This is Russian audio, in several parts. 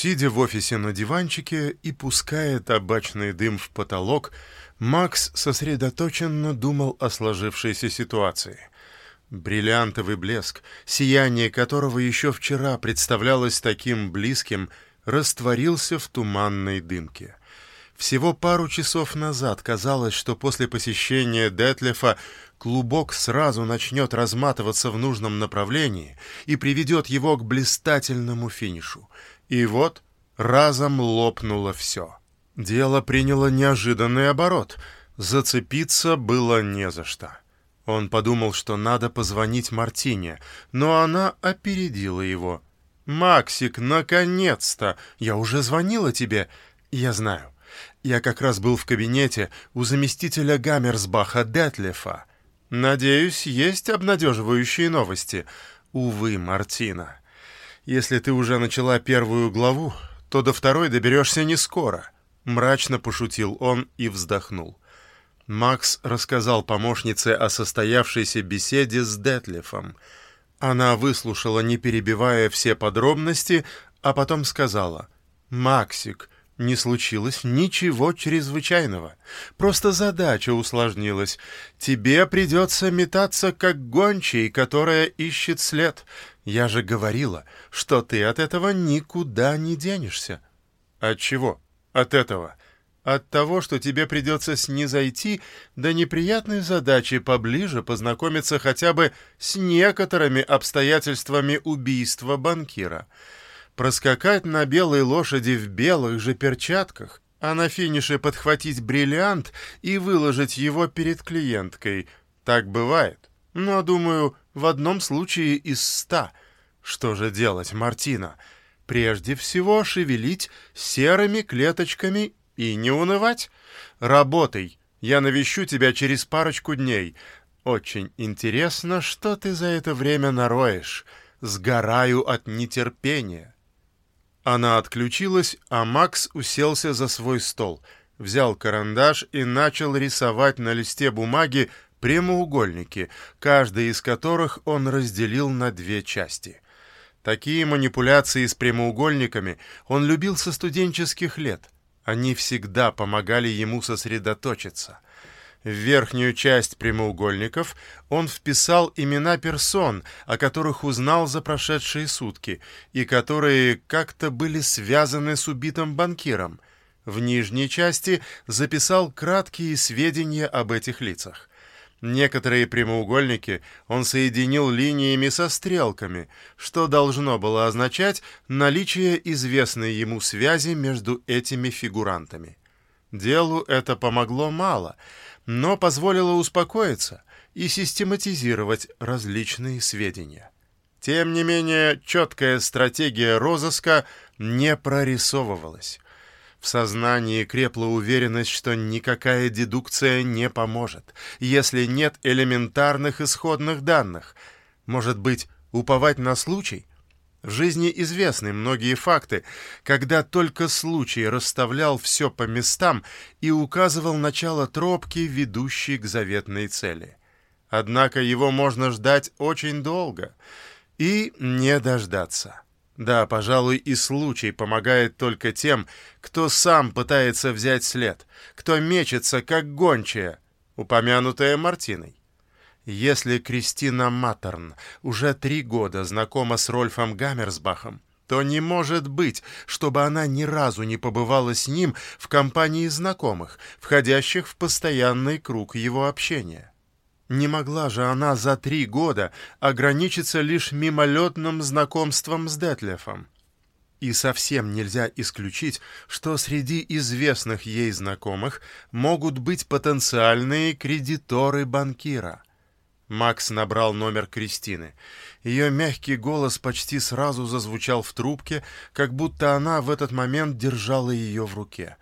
Сидя в офисе на диванчике и пуская табачный дым в потолок, Макс сосредоточенно думал о сложившейся ситуации. Бриллиантовый блеск, сияние которого еще вчера представлялось таким близким, растворился в туманной дымке. Всего пару часов назад казалось, что после посещения Детлефа клубок сразу начнет разматываться в нужном направлении и приведет его к блистательному финишу. И вот разом лопнуло все. Дело приняло неожиданный оборот. Зацепиться было не за что. Он подумал, что надо позвонить Мартине, но она опередила его. «Максик, наконец-то! Я уже звонила тебе. Я знаю. Я как раз был в кабинете у заместителя Гаммерсбаха Детлефа. Надеюсь, есть обнадеживающие новости. Увы, Мартина. Если ты уже начала первую главу, то до второй доберешься не скоро. Мрачно пошутил он и вздохнул. Макс рассказал помощнице о состоявшейся беседе с Детлефом. Она выслушала, не перебивая все подробности, а потом сказала, «Максик, не случилось ничего чрезвычайного. Просто задача усложнилась. Тебе придется метаться, как гончий, которая ищет след. Я же говорила, что ты от этого никуда не денешься. От чего? От этого. От того, что тебе придется снизойти до неприятной задачи поближе познакомиться хотя бы с некоторыми обстоятельствами убийства банкира — проскакать на белой лошади в белых же перчатках, а на финише подхватить бриллиант и выложить его перед клиенткой. Так бывает. Но, думаю, в одном случае из ста. Что же делать, Мартина? Прежде всего шевелить серыми клеточками и не унывать. Работай. Я навещу тебя через парочку дней. Очень интересно, что ты за это время нароешь. Сгораю от нетерпения. Она отключилась, а Макс уселся за свой стол, взял карандаш и начал рисовать на листе бумаги прямоугольники, каждый из которых он разделил на две части. Такие манипуляции с прямоугольниками он любил со студенческих лет. Они всегда помогали ему сосредоточиться — в верхнюю часть прямоугольников он вписал имена персон, о которых узнал за прошедшие сутки, и которые как-то были связаны с убитым банкиром. В нижней части записал краткие сведения об этих лицах. Некоторые прямоугольники он соединил линиями со стрелками, что должно было означать наличие известной ему связи между этими фигурантами. Делу это помогло мало — но позволило успокоиться и систематизировать различные сведения. Тем не менее, четкая стратегия розыска не прорисовывалась. В сознании крепла уверенность, что никакая дедукция не поможет, если нет элементарных исходных данных. Может быть, уповать на случай? В жизни известны многие факты, когда только случай расставлял все по местам и указывал начало тропки, ведущей к заветной цели. Однако его можно ждать очень долго и не дождаться. Да, пожалуй, и случай помогает только тем, кто сам пытается взять след, кто мечется, как гончая, упомянутая Мартиной. Если Кристина Маттерн уже три года знакома с Рольфом Гаммерсбахом, то не может быть, чтобы она ни разу не побывала с ним в компании знакомых, входящих в постоянный круг его общения. Не могла же она за три года ограничиться лишь мимолетным знакомством с Детлефом. И совсем нельзя исключить, что среди известных ей знакомых могут быть потенциальные кредиторы банкира. Макс набрал номер Кристины. Ее мягкий голос почти сразу зазвучал в трубке, как будто она в этот момент держала ее в руке.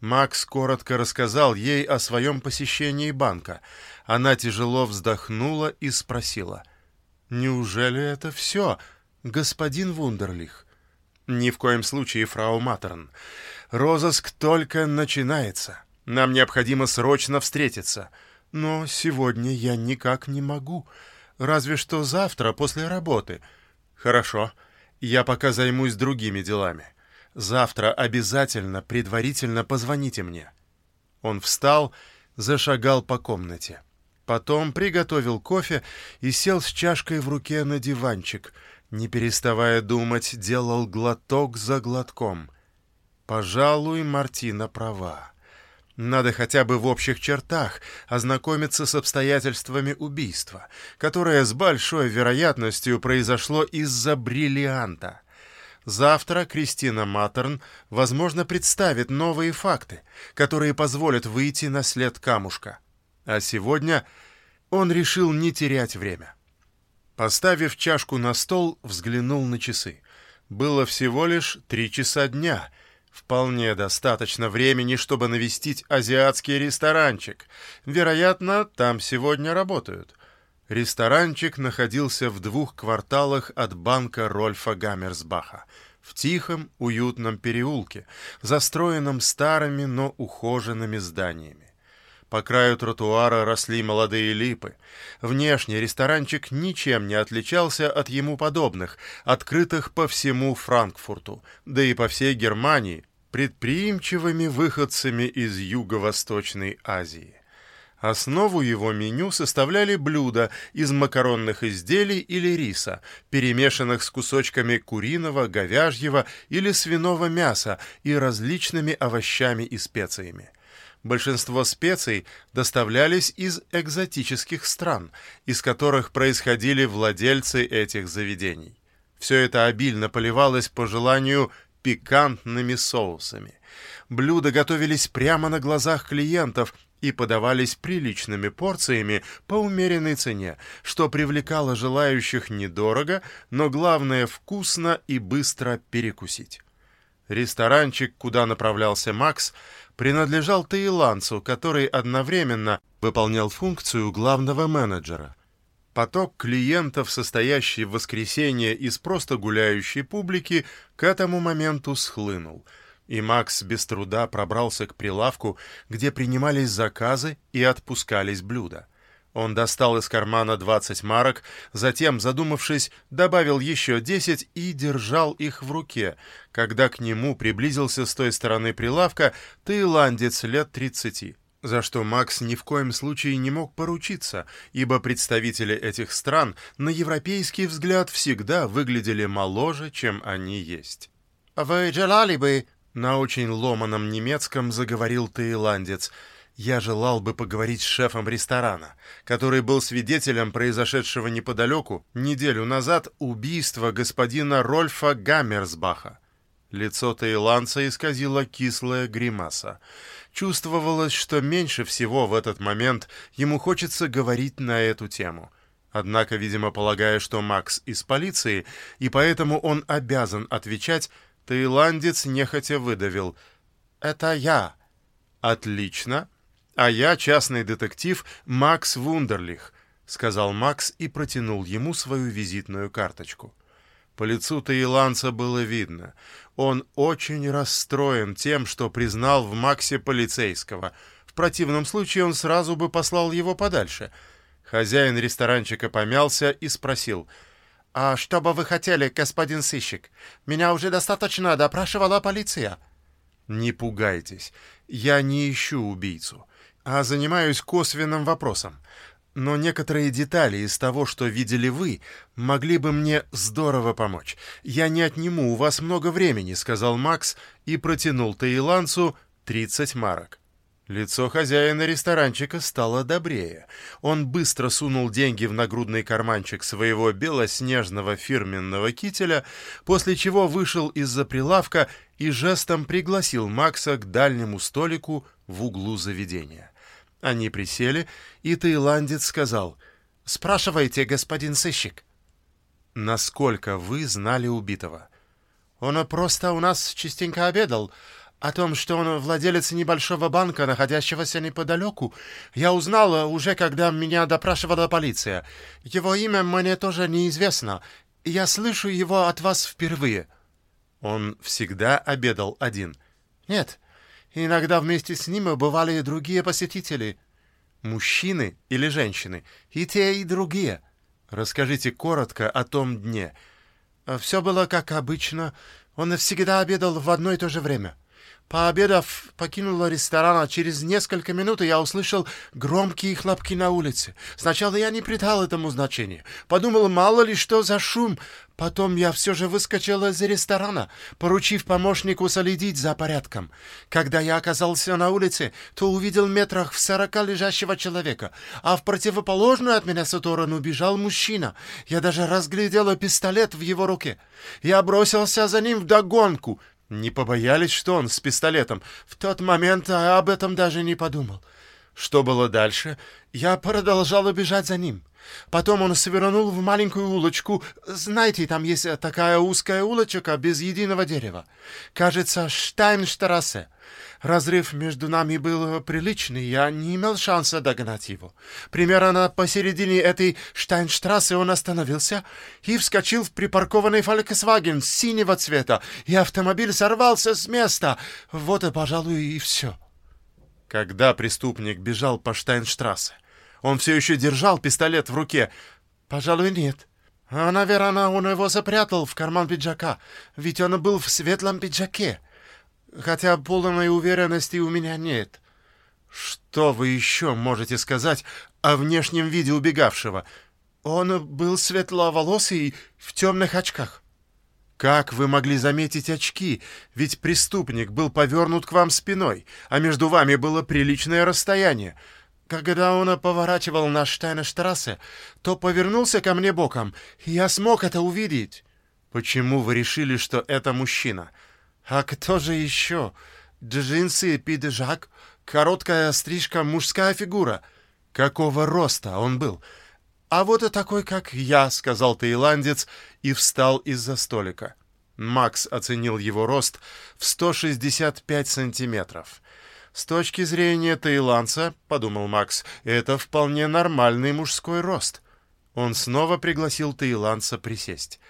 Макс коротко рассказал ей о своем посещении банка. Она тяжело вздохнула и спросила. «Неужели это все, господин Вундерлих?» «Ни в коем случае, фрау Матерн. Розыск только начинается. Нам необходимо срочно встретиться». Но сегодня я никак не могу. Разве что завтра, после работы. Хорошо, я пока займусь другими делами. Завтра обязательно предварительно позвоните мне». Он встал, зашагал по комнате. Потом приготовил кофе и сел с чашкой в руке на диванчик. Не переставая думать, делал глоток за глотком. Пожалуй, Мартина права. Надо хотя бы в общих чертах ознакомиться с обстоятельствами убийства, которое с большой вероятностью произошло из-за бриллианта. Завтра Кристина Матерн, возможно, представит новые факты, которые позволят выйти на след камушка. А сегодня он решил не терять время. Поставив чашку на стол, взглянул на часы. Было всего лишь три часа дня. Вполне достаточно времени, чтобы навестить азиатский ресторанчик. Вероятно, там сегодня работают. Ресторанчик находился в двух кварталах от банка Рольфа Гаммерсбаха, в тихом, уютном переулке, застроенном старыми, но ухоженными зданиями. По краю тротуара росли молодые липы. Внешне ресторанчик ничем не отличался от ему подобных, открытых по всему Франкфурту, да и по всей Германии, предприимчивыми выходцами из Юго-Восточной Азии. Основу его меню составляли блюда из макаронных изделий или риса, перемешанных с кусочками куриного, говяжьего или свиного мяса и различными овощами и специями. Большинство специй доставлялись из экзотических стран, из которых происходили владельцы этих заведений. Все это обильно поливалось по желанию пикантными соусами. Блюда готовились прямо на глазах клиентов и подавались приличными порциями по умеренной цене, что привлекало желающих недорого, но главное вкусно и быстро перекусить. Ресторанчик, куда направлялся Макс, принадлежал таиландцу, который одновременно выполнял функцию главного менеджера. Поток клиентов, состоящий в воскресенье из просто гуляющей публики, к этому моменту схлынул — и Макс без труда пробрался к прилавку, где принимались заказы и отпускались блюда. Он достал из кармана 20 марок, затем, задумавшись, добавил еще 10 и держал их в руке, когда к нему приблизился с той стороны прилавка таиландец лет 30, за что Макс ни в коем случае не мог поручиться, ибо представители этих стран на европейский взгляд всегда выглядели моложе, чем они есть. «Вы желали бы на очень ломаном немецком заговорил таиландец. Я желал бы поговорить с шефом ресторана, который был свидетелем произошедшего неподалеку неделю назад убийства господина Рольфа Гаммерсбаха. Лицо таиландца исказило кислая гримаса. Чувствовалось, что меньше всего в этот момент ему хочется говорить на эту тему. Однако, видимо, полагая, что Макс из полиции, и поэтому он обязан отвечать, Таиландец нехотя выдавил. «Это я». «Отлично. А я частный детектив Макс Вундерлих», — сказал Макс и протянул ему свою визитную карточку. По лицу таиландца было видно. Он очень расстроен тем, что признал в Максе полицейского. В противном случае он сразу бы послал его подальше. Хозяин ресторанчика помялся и спросил — «А что бы вы хотели, господин сыщик? Меня уже достаточно допрашивала полиция». «Не пугайтесь. Я не ищу убийцу, а занимаюсь косвенным вопросом. Но некоторые детали из того, что видели вы, могли бы мне здорово помочь. Я не отниму у вас много времени», — сказал Макс и протянул таиландцу 30 марок. Лицо хозяина ресторанчика стало добрее. Он быстро сунул деньги в нагрудный карманчик своего белоснежного фирменного кителя, после чего вышел из-за прилавка и жестом пригласил Макса к дальнему столику в углу заведения. Они присели, и таиландец сказал «Спрашивайте, господин сыщик». «Насколько вы знали убитого?» «Он просто у нас частенько обедал». О том, что он владелец небольшого банка, находящегося неподалеку, я узнала уже, когда меня допрашивала полиция. Его имя мне тоже неизвестно. Я слышу его от вас впервые. Он всегда обедал один? Нет. Иногда вместе с ним бывали и другие посетители. Мужчины или женщины? И те, и другие. Расскажите коротко о том дне. Все было как обычно. Он всегда обедал в одно и то же время. Пообедав, покинул ресторан, а через несколько минут я услышал громкие хлопки на улице. Сначала я не придал этому значения. Подумал, мало ли что за шум. Потом я все же выскочил из ресторана, поручив помощнику следить за порядком. Когда я оказался на улице, то увидел метрах в сорока лежащего человека, а в противоположную от меня сторону бежал мужчина. Я даже разглядел пистолет в его руке. Я бросился за ним вдогонку. Не побоялись, что он с пистолетом? В тот момент а об этом даже не подумал. Что было дальше? Я продолжал бежать за ним. Потом он свернул в маленькую улочку. Знаете, там есть такая узкая улочка без единого дерева. Кажется, Штайнштрассе. Разрыв между нами был приличный, я не имел шанса догнать его. Примерно посередине этой Штайнштрассе он остановился и вскочил в припаркованный Фольксваген синего цвета, и автомобиль сорвался с места. Вот и, пожалуй, и все. Когда преступник бежал по Штайнштрассе, он все еще держал пистолет в руке. Пожалуй, нет. А, наверное, он его запрятал в карман пиджака, ведь он был в светлом пиджаке хотя полной уверенности у меня нет. Что вы еще можете сказать о внешнем виде убегавшего? Он был светловолосый в темных очках. Как вы могли заметить очки? Ведь преступник был повернут к вам спиной, а между вами было приличное расстояние. Когда он поворачивал на Штайнштрассе, то повернулся ко мне боком, и я смог это увидеть. Почему вы решили, что это мужчина? — а кто же еще? Джинсы, пиджак, короткая стрижка, мужская фигура. Какого роста он был? А вот и такой, как я, сказал таиландец и встал из-за столика. Макс оценил его рост в 165 сантиметров. С точки зрения таиландца, подумал Макс, это вполне нормальный мужской рост. Он снова пригласил таиландца присесть.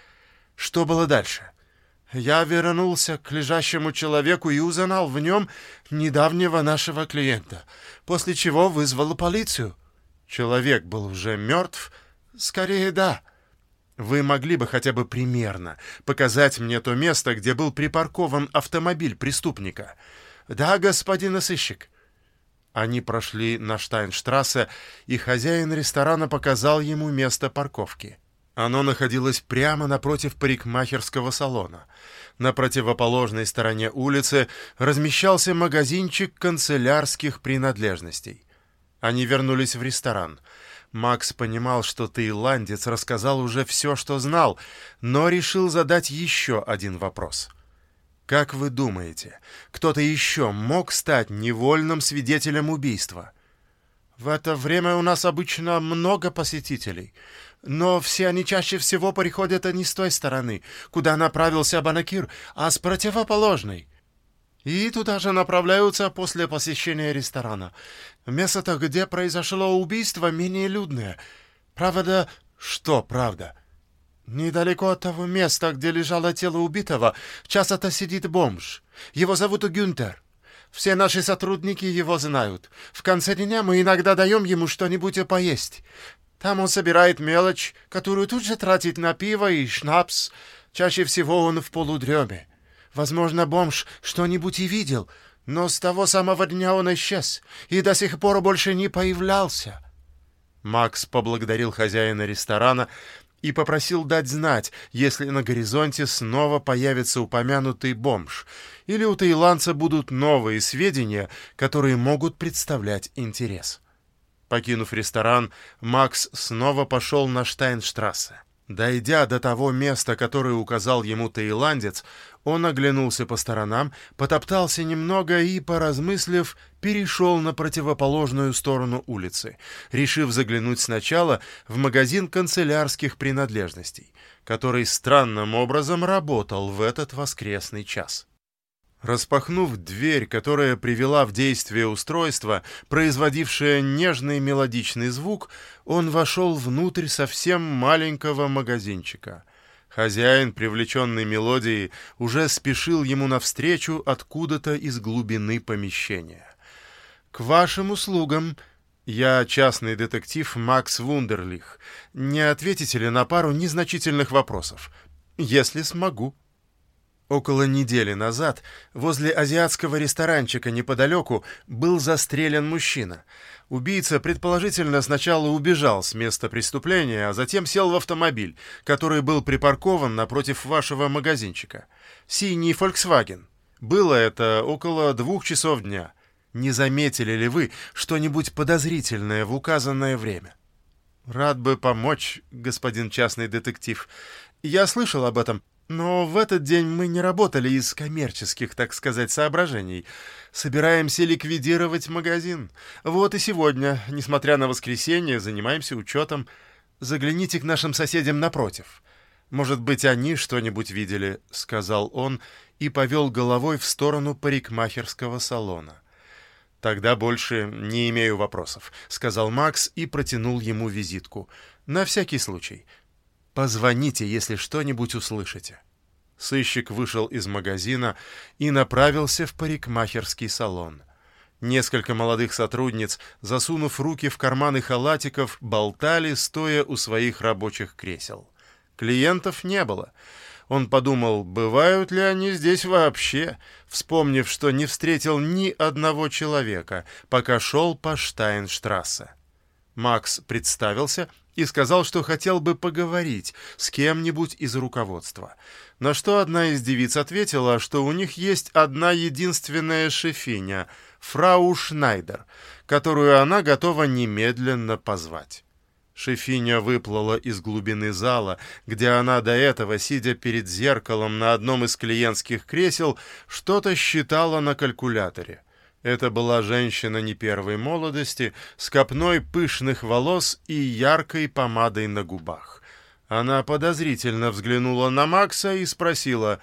Что было дальше? — я вернулся к лежащему человеку и узнал в нем недавнего нашего клиента, после чего вызвал полицию. Человек был уже мертв? Скорее, да. Вы могли бы хотя бы примерно показать мне то место, где был припаркован автомобиль преступника? Да, господин сыщик. Они прошли на Штайнштрассе, и хозяин ресторана показал ему место парковки. Оно находилось прямо напротив парикмахерского салона. На противоположной стороне улицы размещался магазинчик канцелярских принадлежностей. Они вернулись в ресторан. Макс понимал, что таиландец рассказал уже все, что знал, но решил задать еще один вопрос. «Как вы думаете, кто-то еще мог стать невольным свидетелем убийства?» «В это время у нас обычно много посетителей. Но все они чаще всего приходят не с той стороны, куда направился Банакир, а с противоположной. И туда же направляются после посещения ресторана. Место, где произошло убийство, менее людное. Правда, что правда? Недалеко от того места, где лежало тело убитого, часто сидит бомж. Его зовут Гюнтер. Все наши сотрудники его знают. В конце дня мы иногда даем ему что-нибудь поесть. Там он собирает мелочь, которую тут же тратит на пиво и шнапс. Чаще всего он в полудреме. Возможно, бомж что-нибудь и видел, но с того самого дня он исчез и до сих пор больше не появлялся. Макс поблагодарил хозяина ресторана и попросил дать знать, если на горизонте снова появится упомянутый бомж, или у таиландца будут новые сведения, которые могут представлять интерес. Покинув ресторан, Макс снова пошел на Штайнштрассе. Дойдя до того места, которое указал ему таиландец, он оглянулся по сторонам, потоптался немного и, поразмыслив, перешел на противоположную сторону улицы, решив заглянуть сначала в магазин канцелярских принадлежностей, который странным образом работал в этот воскресный час. Распахнув дверь, которая привела в действие устройство, производившее нежный мелодичный звук, он вошел внутрь совсем маленького магазинчика. Хозяин, привлеченный мелодией, уже спешил ему навстречу откуда-то из глубины помещения. «К вашим услугам!» «Я частный детектив Макс Вундерлих. Не ответите ли на пару незначительных вопросов?» «Если смогу». Около недели назад возле азиатского ресторанчика неподалеку был застрелен мужчина. Убийца, предположительно, сначала убежал с места преступления, а затем сел в автомобиль, который был припаркован напротив вашего магазинчика. Синий Volkswagen. Было это около двух часов дня. Не заметили ли вы что-нибудь подозрительное в указанное время? Рад бы помочь, господин частный детектив. Я слышал об этом, но в этот день мы не работали из коммерческих, так сказать, соображений. Собираемся ликвидировать магазин. Вот и сегодня, несмотря на воскресенье, занимаемся учетом. Загляните к нашим соседям напротив. Может быть, они что-нибудь видели, — сказал он и повел головой в сторону парикмахерского салона. «Тогда больше не имею вопросов», — сказал Макс и протянул ему визитку. «На всякий случай. Позвоните, если что-нибудь услышите». Сыщик вышел из магазина и направился в парикмахерский салон. Несколько молодых сотрудниц, засунув руки в карманы халатиков, болтали, стоя у своих рабочих кресел. Клиентов не было. Он подумал, бывают ли они здесь вообще, вспомнив, что не встретил ни одного человека, пока шел по Штайнштрассе. Макс представился и сказал, что хотел бы поговорить с кем-нибудь из руководства. На что одна из девиц ответила, что у них есть одна единственная шефиня, фрау Шнайдер, которую она готова немедленно позвать. Шефиня выплыла из глубины зала, где она до этого, сидя перед зеркалом на одном из клиентских кресел, что-то считала на калькуляторе. Это была женщина не первой молодости, с копной пышных волос и яркой помадой на губах. Она подозрительно взглянула на Макса и спросила,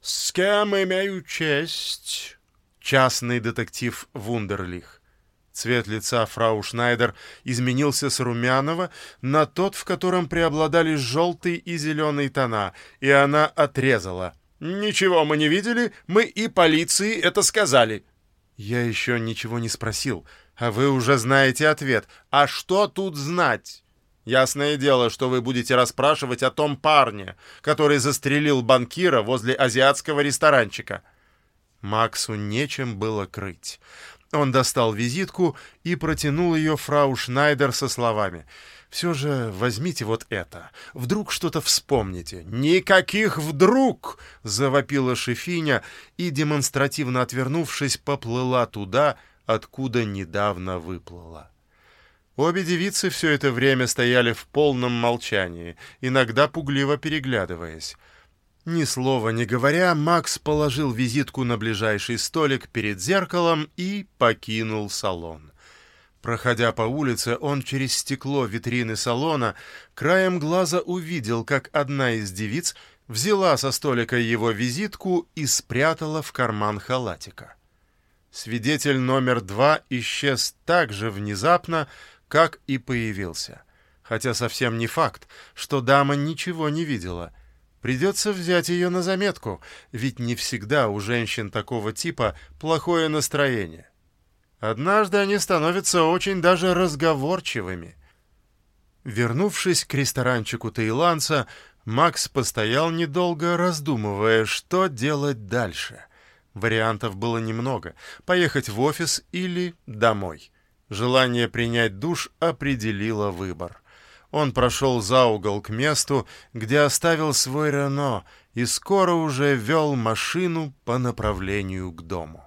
«С кем имею честь?» Частный детектив Вундерлих. Цвет лица фрау Шнайдер изменился с румяного на тот, в котором преобладали желтый и зеленый тона, и она отрезала. «Ничего мы не видели, мы и полиции это сказали». «Я еще ничего не спросил, а вы уже знаете ответ. А что тут знать?» «Ясное дело, что вы будете расспрашивать о том парне, который застрелил банкира возле азиатского ресторанчика». Максу нечем было крыть. Он достал визитку и протянул ее фрау Шнайдер со словами — все же возьмите вот это. Вдруг что-то вспомните. Никаких вдруг! Завопила Шефиня и, демонстративно отвернувшись, поплыла туда, откуда недавно выплыла. Обе девицы все это время стояли в полном молчании, иногда пугливо переглядываясь. Ни слова не говоря, Макс положил визитку на ближайший столик перед зеркалом и покинул салон. Проходя по улице, он через стекло витрины салона краем глаза увидел, как одна из девиц взяла со столика его визитку и спрятала в карман халатика. Свидетель номер два исчез так же внезапно, как и появился. Хотя совсем не факт, что дама ничего не видела. Придется взять ее на заметку, ведь не всегда у женщин такого типа плохое настроение. Однажды они становятся очень даже разговорчивыми. Вернувшись к ресторанчику таиландца, Макс постоял недолго, раздумывая, что делать дальше. Вариантов было немного — поехать в офис или домой. Желание принять душ определило выбор. Он прошел за угол к месту, где оставил свой Рено, и скоро уже вел машину по направлению к дому.